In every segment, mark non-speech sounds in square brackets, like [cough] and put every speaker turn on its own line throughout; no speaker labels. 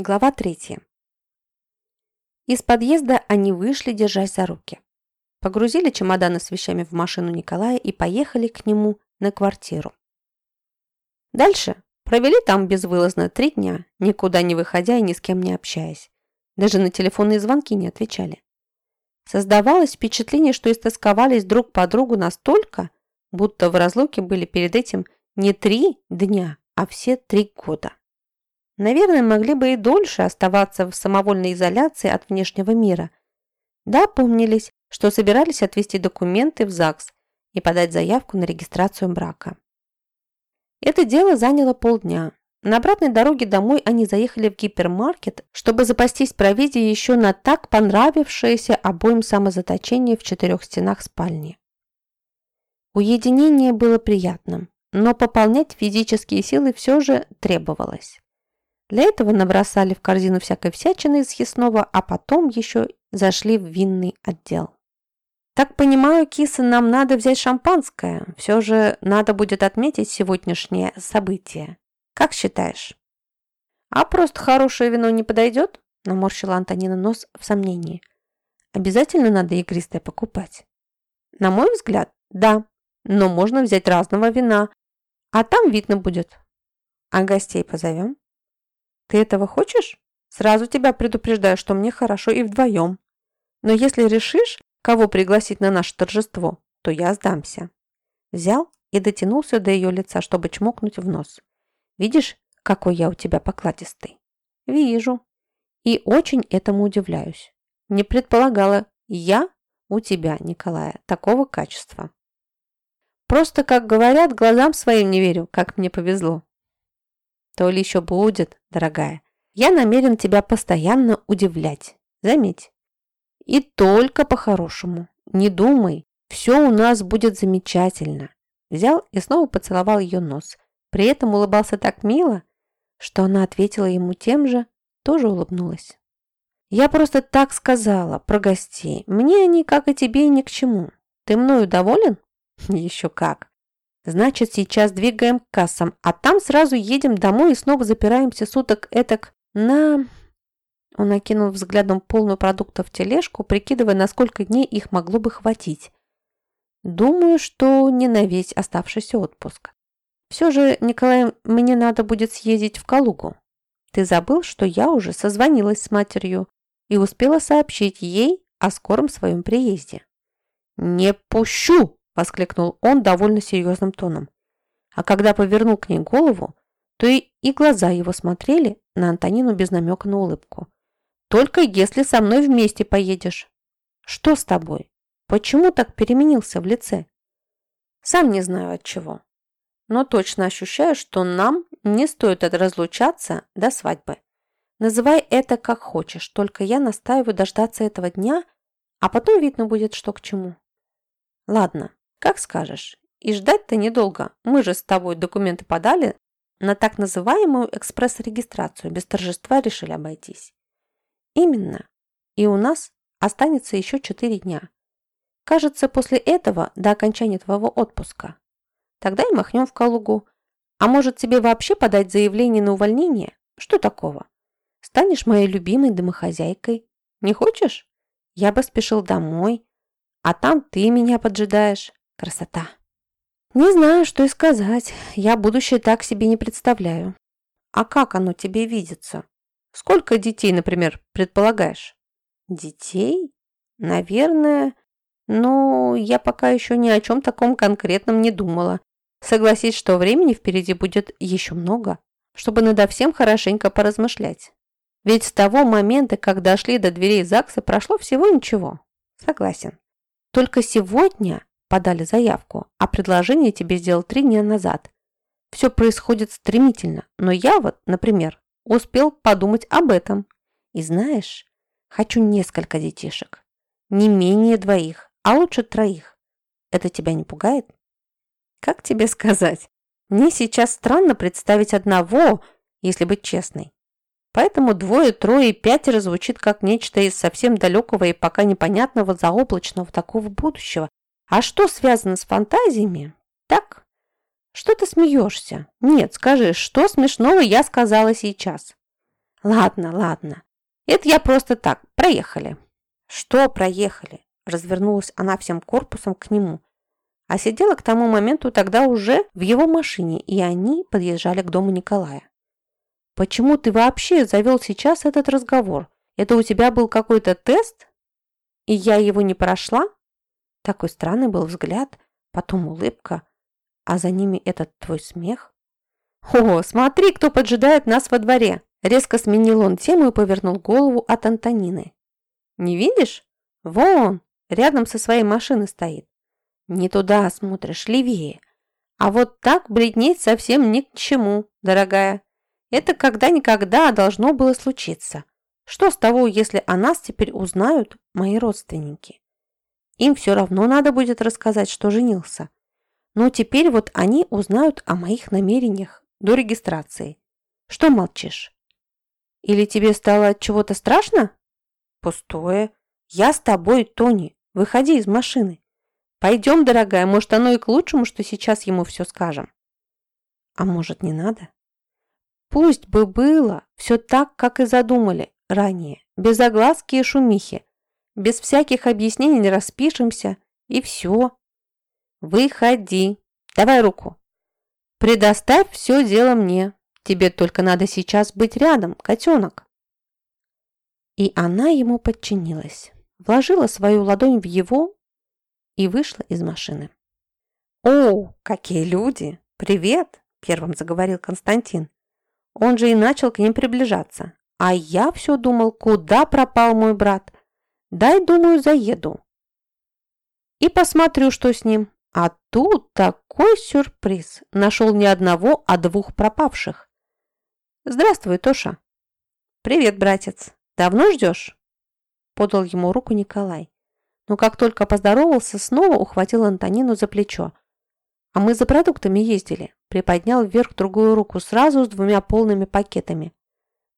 Глава третья. Из подъезда они вышли, держась за руки. Погрузили чемоданы с вещами в машину Николая и поехали к нему на квартиру. Дальше провели там безвылазно три дня, никуда не выходя и ни с кем не общаясь. Даже на телефонные звонки не отвечали. Создавалось впечатление, что истосковались друг по другу настолько, будто в разлуке были перед этим не три дня, а все три года. Наверное, могли бы и дольше оставаться в самовольной изоляции от внешнего мира. Да, помнились, что собирались отвезти документы в ЗАГС и подать заявку на регистрацию брака. Это дело заняло полдня. На обратной дороге домой они заехали в гипермаркет, чтобы запастись провизией еще на так понравившееся обоим самозаточение в четырех стенах спальни. Уединение было приятным, но пополнять физические силы все же требовалось. Для этого набросали в корзину всякой всячины из съестного, а потом еще зашли в винный отдел. «Так понимаю, киса, нам надо взять шампанское. Все же надо будет отметить сегодняшнее событие. Как считаешь?» «А просто хорошее вино не подойдет?» наморщила Антонина нос в сомнении. «Обязательно надо игристое покупать?» «На мой взгляд, да. Но можно взять разного вина. А там видно будет. А гостей позовем?» Ты этого хочешь? Сразу тебя предупреждаю, что мне хорошо и вдвоем. Но если решишь, кого пригласить на наше торжество, то я сдамся. Взял и дотянулся до ее лица, чтобы чмокнуть в нос. Видишь, какой я у тебя покладистый? Вижу. И очень этому удивляюсь. Не предполагала я у тебя, Николая, такого качества. Просто, как говорят, глазам своим не верю, как мне повезло. То ли еще будет, дорогая. Я намерен тебя постоянно удивлять. Заметь. И только по-хорошему. Не думай, все у нас будет замечательно. Взял и снова поцеловал ее нос. При этом улыбался так мило, что она ответила ему тем же, тоже улыбнулась. «Я просто так сказала про гостей. Мне они, как и тебе, ни к чему. Ты мною доволен?» [laughs] «Еще как. Значит, сейчас двигаем к кассам, а там сразу едем домой и снова запираемся суток этак на... Он окинул взглядом полную продуктов тележку, прикидывая, на сколько дней их могло бы хватить. Думаю, что не на весь оставшийся отпуск. Все же, Николай, мне надо будет съездить в Калугу. Ты забыл, что я уже созвонилась с матерью и успела сообщить ей о скором своем приезде. «Не пущу!» Воскликнул он довольно серьезным тоном. А когда повернул к ней голову, то и, и глаза его смотрели на Антонину без намека на улыбку. «Только если со мной вместе поедешь». «Что с тобой? Почему так переменился в лице?» «Сам не знаю от чего, но точно ощущаю, что нам не стоит разлучаться до свадьбы. Называй это как хочешь, только я настаиваю дождаться этого дня, а потом видно будет, что к чему». «Ладно, как скажешь. И ждать-то недолго. Мы же с тобой документы подали на так называемую экспресс-регистрацию. Без торжества решили обойтись. Именно. И у нас останется еще четыре дня. Кажется, после этого до окончания твоего отпуска. Тогда и махнем в Калугу. А может, тебе вообще подать заявление на увольнение? Что такого? Станешь моей любимой домохозяйкой. Не хочешь? Я бы спешил домой, а там ты меня поджидаешь. Красота. Не знаю, что и сказать. Я будущее так себе не представляю. А как оно тебе видится? Сколько детей, например, предполагаешь? Детей? Наверное. Но я пока еще ни о чем таком конкретном не думала. Согласись, что времени впереди будет еще много, чтобы надо всем хорошенько поразмышлять. Ведь с того момента, как дошли до дверей ЗАГСа, прошло всего ничего. Согласен. Только сегодня подали заявку, а предложение тебе сделал три дня назад. Все происходит стремительно, но я вот, например, успел подумать об этом. И знаешь, хочу несколько детишек. Не менее двоих, а лучше троих. Это тебя не пугает? Как тебе сказать? Мне сейчас странно представить одного, если быть честной. Поэтому двое, трое и пятеро звучит как нечто из совсем далекого и пока непонятного заоблачного такого будущего, а что связано с фантазиями? Так? Что ты смеешься? Нет, скажи, что смешного я сказала сейчас? Ладно, ладно. Это я просто так. Проехали. Что проехали? Развернулась она всем корпусом к нему. А сидела к тому моменту тогда уже в его машине, и они подъезжали к дому Николая. Почему ты вообще завел сейчас этот разговор? Это у тебя был какой-то тест? И я его не прошла? Такой странный был взгляд, потом улыбка, а за ними этот твой смех. «О, смотри, кто поджидает нас во дворе!» Резко сменил он тему и повернул голову от Антонины. «Не видишь? Вон, рядом со своей машиной стоит. Не туда смотришь, левее. А вот так бледнеть совсем ни к чему, дорогая. Это когда-никогда должно было случиться. Что с того, если о нас теперь узнают мои родственники? Им все равно надо будет рассказать, что женился. Но теперь вот они узнают о моих намерениях до регистрации. Что молчишь? Или тебе стало от чего-то страшно? Пустое. Я с тобой, Тони. Выходи из машины. Пойдем, дорогая, может, оно и к лучшему, что сейчас ему все скажем. А может, не надо? Пусть бы было все так, как и задумали ранее, без огласки и шумихи, без всяких объяснений не распишемся, и все. Выходи. Давай руку. Предоставь все дело мне. Тебе только надо сейчас быть рядом, котенок. И она ему подчинилась, вложила свою ладонь в его и вышла из машины. «О, какие люди! Привет!» – первым заговорил Константин. Он же и начал к ним приближаться. А я все думал, куда пропал мой брат. Дай, думаю, заеду. И посмотрю, что с ним. А тут такой сюрприз. Нашел не одного, а двух пропавших. Здравствуй, Тоша. Привет, братец. Давно ждешь? Подал ему руку Николай. Но как только поздоровался, снова ухватил Антонину за плечо. А мы за продуктами ездили. Приподнял вверх другую руку сразу с двумя полными пакетами.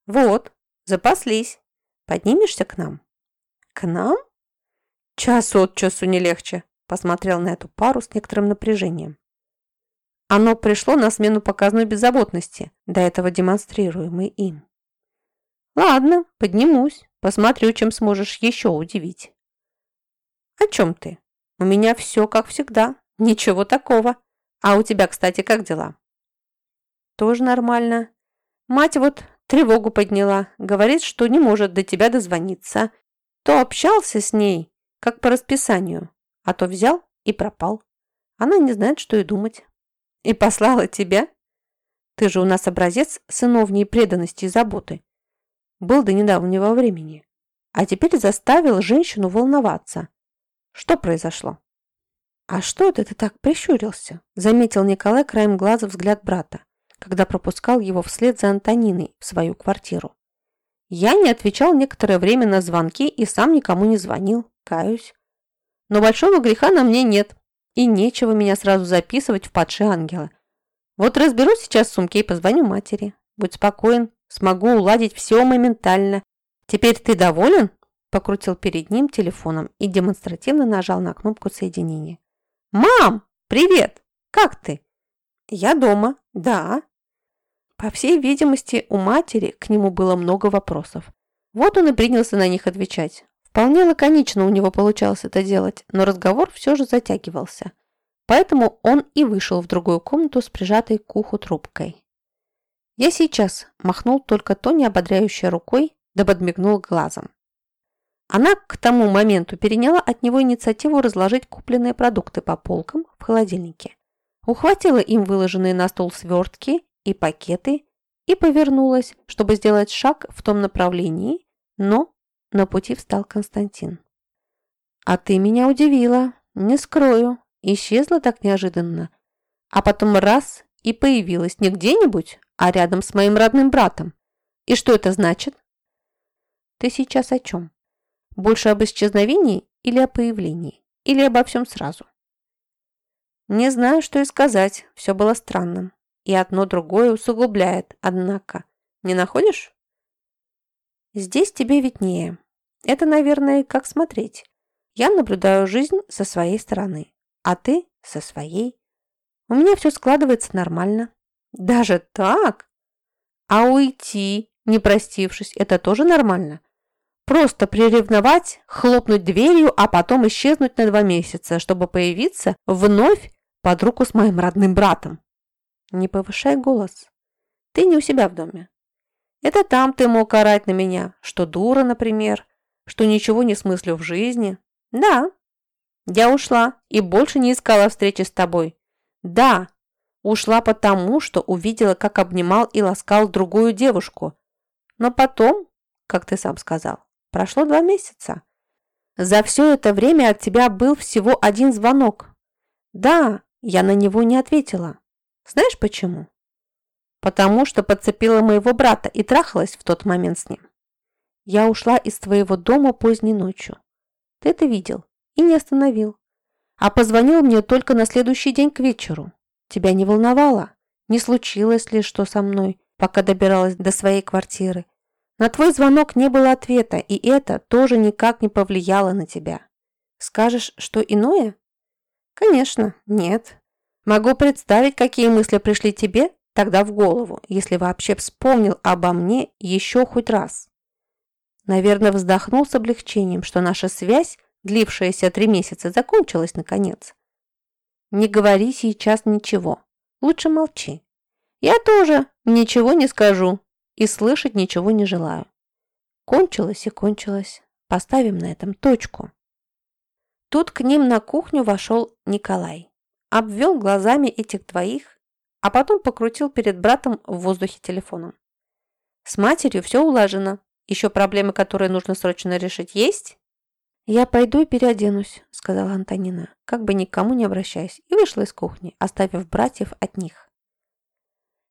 Вот, запаслись. Поднимешься к нам? К нам? Час от часу не легче. Посмотрел на эту пару с некоторым напряжением. Оно пришло на смену показной беззаботности, до этого демонстрируемой им. Ладно, поднимусь, посмотрю, чем сможешь еще удивить. О чем ты? У меня все как всегда, ничего такого. А у тебя, кстати, как дела? Тоже нормально. Мать вот тревогу подняла, говорит, что не может до тебя дозвониться. То общался с ней, как по расписанию, а то взял и пропал. Она не знает, что и думать. И послала тебя? Ты же у нас образец сыновней преданности и заботы. Был до недавнего времени. А теперь заставил женщину волноваться. Что произошло? «А что это ты так прищурился?» – заметил Николай краем глаза взгляд брата, когда пропускал его вслед за Антониной в свою квартиру. Я не отвечал некоторое время на звонки и сам никому не звонил, каюсь. Но большого греха на мне нет, и нечего меня сразу записывать в падшие ангелы. Вот разберу сейчас сумки и позвоню матери. Будь спокоен, смогу уладить все моментально. Теперь ты доволен?» Покрутил перед ним телефоном и демонстративно нажал на кнопку соединения. «Мам, привет! Как ты?» «Я дома, да». По всей видимости, у матери к нему было много вопросов. Вот он и принялся на них отвечать. Вполне лаконично у него получалось это делать, но разговор все же затягивался. Поэтому он и вышел в другую комнату с прижатой к уху трубкой. «Я сейчас», – махнул только Тони ободряющей рукой, да подмигнул глазом. Она к тому моменту переняла от него инициативу разложить купленные продукты по полкам в холодильнике. Ухватила им выложенные на стол свертки и пакеты и повернулась, чтобы сделать шаг в том направлении, но на пути встал Константин. «А ты меня удивила, не скрою, исчезла так неожиданно, а потом раз и появилась не где-нибудь, а рядом с моим родным братом. И что это значит?» «Ты сейчас о чем?» Больше об исчезновении или о появлении? Или обо всем сразу? Не знаю, что и сказать. Все было странным. И одно другое усугубляет, однако. Не находишь? Здесь тебе виднее. Это, наверное, как смотреть. Я наблюдаю жизнь со своей стороны, а ты со своей. У меня все складывается нормально. Даже так? А уйти не простившись, это тоже нормально. Просто приревновать, хлопнуть дверью, а потом исчезнуть на два месяца, чтобы появиться вновь под руку с моим родным братом. Не повышай голос. Ты не у себя в доме. Это там ты мог орать на меня, что дура, например, что ничего не смыслю в жизни. Да, я ушла и больше не искала встречи с тобой. Да, ушла потому, что увидела, как обнимал и ласкал другую девушку. Но потом, как ты сам сказал, прошло два месяца. За все это время от тебя был всего один звонок. Да, я на него не ответила. Знаешь почему? Потому что подцепила моего брата и трахалась в тот момент с ним. Я ушла из твоего дома поздней ночью. Ты это видел и не остановил. А позвонил мне только на следующий день к вечеру. Тебя не волновало? Не случилось ли что со мной, пока добиралась до своей квартиры? На твой звонок не было ответа, и это тоже никак не повлияло на тебя. Скажешь, что иное? Конечно, нет. Могу представить, какие мысли пришли тебе тогда в голову, если вообще вспомнил обо мне еще хоть раз. Наверное, вздохнул с облегчением, что наша связь, длившаяся три месяца, закончилась наконец. Не говори сейчас ничего. Лучше молчи. Я тоже ничего не скажу и слышать ничего не желаю. Кончилось и кончилось. Поставим на этом точку. Тут к ним на кухню вошел Николай. Обвел глазами этих двоих, а потом покрутил перед братом в воздухе телефоном. С матерью все улажено. Еще проблемы, которые нужно срочно решить, есть? «Я пойду и переоденусь», — сказала Антонина, как бы никому не обращаясь, и вышла из кухни, оставив братьев от них.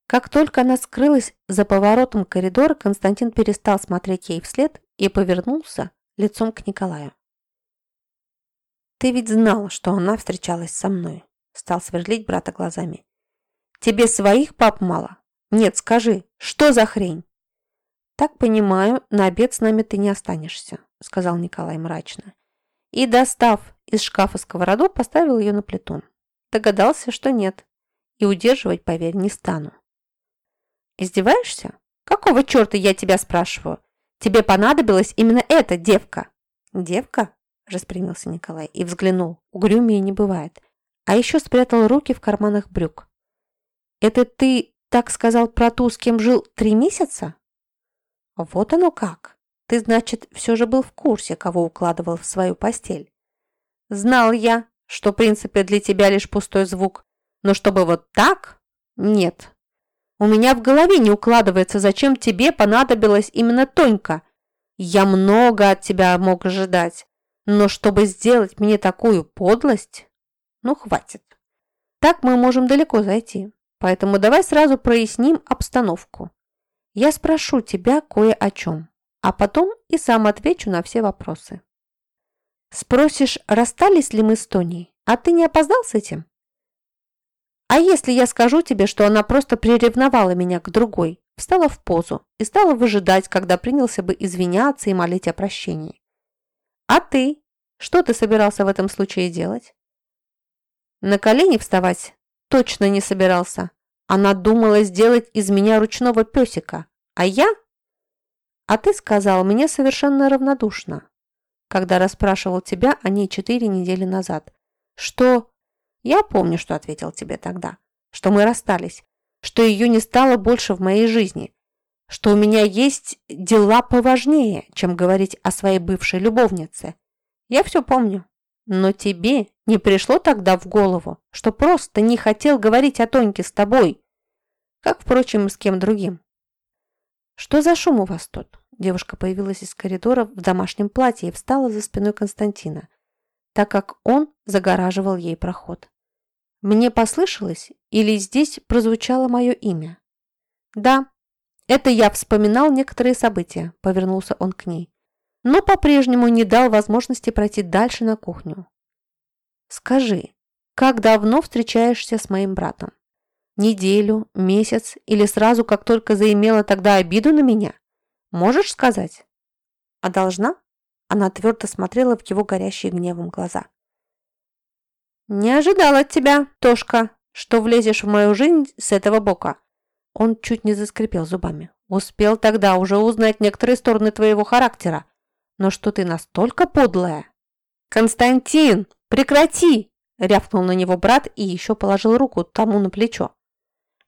Как только она скрылась за поворотом коридора, Константин перестал смотреть ей вслед и повернулся лицом к Николаю. «Ты ведь знал, что она встречалась со мной», — стал сверлить брата глазами. «Тебе своих пап мало? Нет, скажи, что за хрень?» «Так понимаю, на обед с нами ты не останешься», – сказал Николай мрачно. И, достав из шкафа сковороду, поставил ее на плиту. Догадался, что нет. И удерживать, поверь, не стану. «Издеваешься? Какого черта я тебя спрашиваю? Тебе понадобилась именно эта девка?» «Девка?» – распрямился Николай и взглянул. Угрюмее не бывает. А еще спрятал руки в карманах брюк. «Это ты так сказал про ту, с кем жил три месяца?» Вот оно как. Ты, значит, все же был в курсе, кого укладывал в свою постель. Знал я, что в принципе для тебя лишь пустой звук. Но чтобы вот так? Нет. У меня в голове не укладывается, зачем тебе понадобилась именно Тонька. Я много от тебя мог ожидать. Но чтобы сделать мне такую подлость... Ну, хватит. Так мы можем далеко зайти. Поэтому давай сразу проясним обстановку. Я спрошу тебя кое о чем, а потом и сам отвечу на все вопросы. Спросишь, расстались ли мы с Тоней, а ты не опоздал с этим? А если я скажу тебе, что она просто приревновала меня к другой, встала в позу и стала выжидать, когда принялся бы извиняться и молить о прощении? А ты? Что ты собирался в этом случае делать? На колени вставать точно не собирался. Она думала сделать из меня ручного песика, а я? А ты сказал мне совершенно равнодушно, когда расспрашивал тебя о ней четыре недели назад, что... Я помню, что ответил тебе тогда, что мы расстались, что ее не стало больше в моей жизни, что у меня есть дела поважнее, чем говорить о своей бывшей любовнице. Я все помню. Но тебе не пришло тогда в голову, что просто не хотел говорить о Тоньке с тобой, как, впрочем, и с кем другим. «Что за шум у вас тут?» Девушка появилась из коридора в домашнем платье и встала за спиной Константина, так как он загораживал ей проход. «Мне послышалось, или здесь прозвучало мое имя?» «Да, это я вспоминал некоторые события», – повернулся он к ней, но по-прежнему не дал возможности пройти дальше на кухню. «Скажи, как давно встречаешься с моим братом?» Неделю, месяц или сразу, как только заимела тогда обиду на меня? Можешь сказать? А должна? Она твердо смотрела в его горящие гневом глаза. «Не ожидала от тебя, Тошка, что влезешь в мою жизнь с этого бока». Он чуть не заскрипел зубами. Успел тогда уже узнать некоторые стороны твоего характера. Но что ты настолько подлая? Константин, прекрати! Рявкнул на него брат и еще положил руку тому на плечо.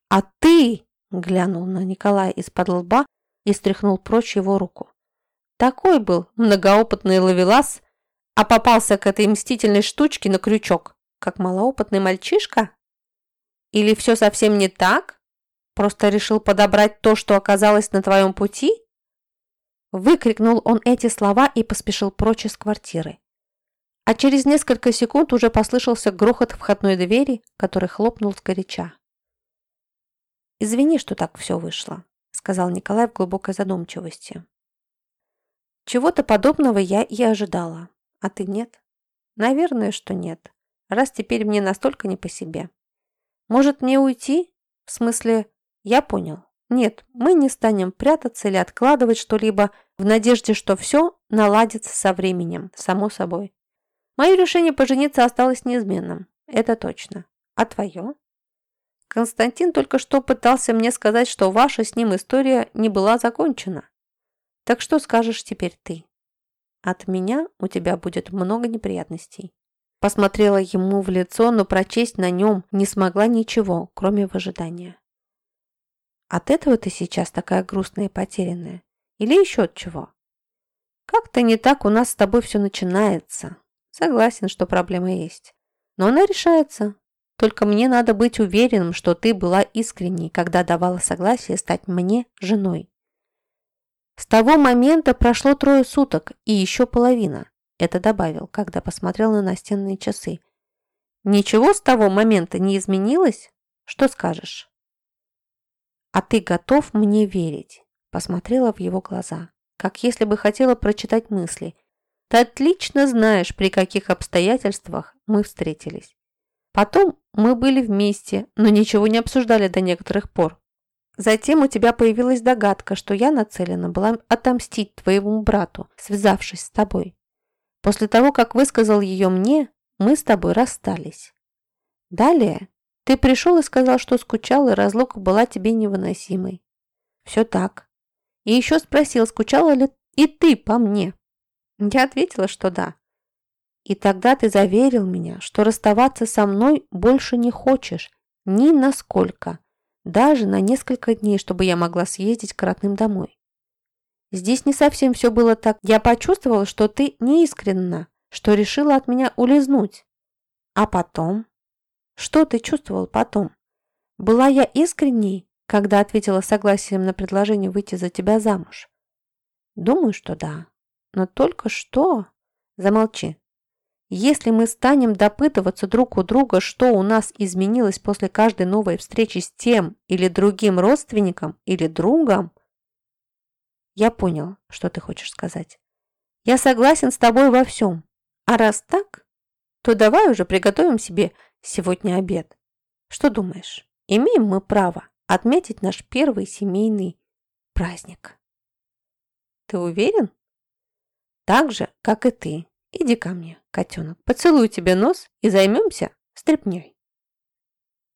А ты, глянул на Николая из-под лба и стряхнул прочь его руку. Такой был многоопытный ловелас, а попался к этой мстительной штучке на крючок, как малоопытный мальчишка? Или все совсем не так? Просто решил подобрать то, что оказалось на твоем пути?» Выкрикнул он эти слова и поспешил прочь из квартиры. А через несколько секунд уже послышался грохот входной двери, который хлопнул сгоряча. «Извини, что так все вышло», — сказал Николай в глубокой задумчивости. «Чего-то подобного я и ожидала. А ты нет?» «Наверное, что нет, раз теперь мне настолько не по себе. Может, мне уйти? В смысле, я понял. Нет, мы не станем прятаться или откладывать что-либо в надежде, что все наладится со временем, само собой. Мое решение пожениться осталось неизменным. Это точно. А твое? Константин только что пытался мне сказать, что ваша с ним история не была закончена. Так что скажешь теперь ты? От меня у тебя будет много неприятностей. Посмотрела ему в лицо, но прочесть на нем не смогла ничего, кроме выжидания. От этого ты сейчас такая грустная и потерянная? Или еще от чего? Как-то не так у нас с тобой все начинается. Согласен, что проблема есть. Но она решается. Только мне надо быть уверенным, что ты была искренней, когда давала согласие стать мне женой. С того момента прошло трое суток и еще половина. Это добавил, когда посмотрел на настенные часы. Ничего с того момента не изменилось? Что скажешь? «А ты готов мне верить?» Посмотрела в его глаза, как если бы хотела прочитать мысли. «Ты отлично знаешь, при каких обстоятельствах мы встретились. Потом мы были вместе, но ничего не обсуждали до некоторых пор. Затем у тебя появилась догадка, что я нацелена была отомстить твоему брату, связавшись с тобой. После того, как высказал ее мне, мы с тобой расстались. Далее ты пришел и сказал, что скучал, и разлука была тебе невыносимой. Все так. И еще спросил, скучала ли и ты по мне. Я ответила, что да. И тогда ты заверил меня, что расставаться со мной больше не хочешь, ни насколько, даже на несколько дней, чтобы я могла съездить к родным домой. Здесь не совсем все было так. Я почувствовала, что ты неискренна, что решила от меня улизнуть. А потом? Что ты чувствовал потом? Была я искренней, когда ответила согласием на предложение выйти за тебя замуж? Думаю, что да. Но только что... Замолчи. Если мы станем допытываться друг у друга, что у нас изменилось после каждой новой встречи с тем или другим родственником или другом, я понял, что ты хочешь сказать. Я согласен с тобой во всем. А раз так, то давай уже приготовим себе сегодня обед. Что думаешь, имеем мы право отметить наш первый семейный праздник? Ты уверен? Так же, как и ты. Иди ко мне, котенок, поцелую тебе нос и займемся стряпней.